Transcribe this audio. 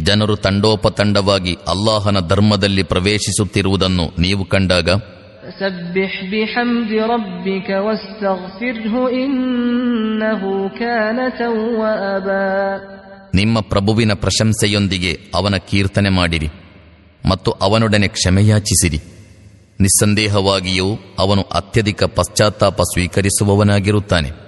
ಜನರು ತಂಡೋಪತಂಡವಾಗಿ ಅಲ್ಲಾಹನ ಧರ್ಮದಲ್ಲಿ ಪ್ರವೇಶಿಸುತ್ತಿರುವುದನ್ನು ನೀವು ಕಂಡಾಗ ನಿಮ್ಮ ಪ್ರಭುವಿನ ಪ್ರಶಂಸೆಯೊಂದಿಗೆ ಅವನ ಕೀರ್ತನೆ ಮಾಡಿರಿ ಮತ್ತು ಅವನೊಡನೆ ಕ್ಷಮೆಯಾಚಿಸಿರಿ. ನಿಸ್ಸಂದೇಹವಾಗಿಯೂ ಅವನು ಅತ್ಯಧಿಕ ಪಶ್ಚಾತ್ತಾಪ ಸ್ವೀಕರಿಸುವವನಾಗಿರುತ್ತಾನೆ.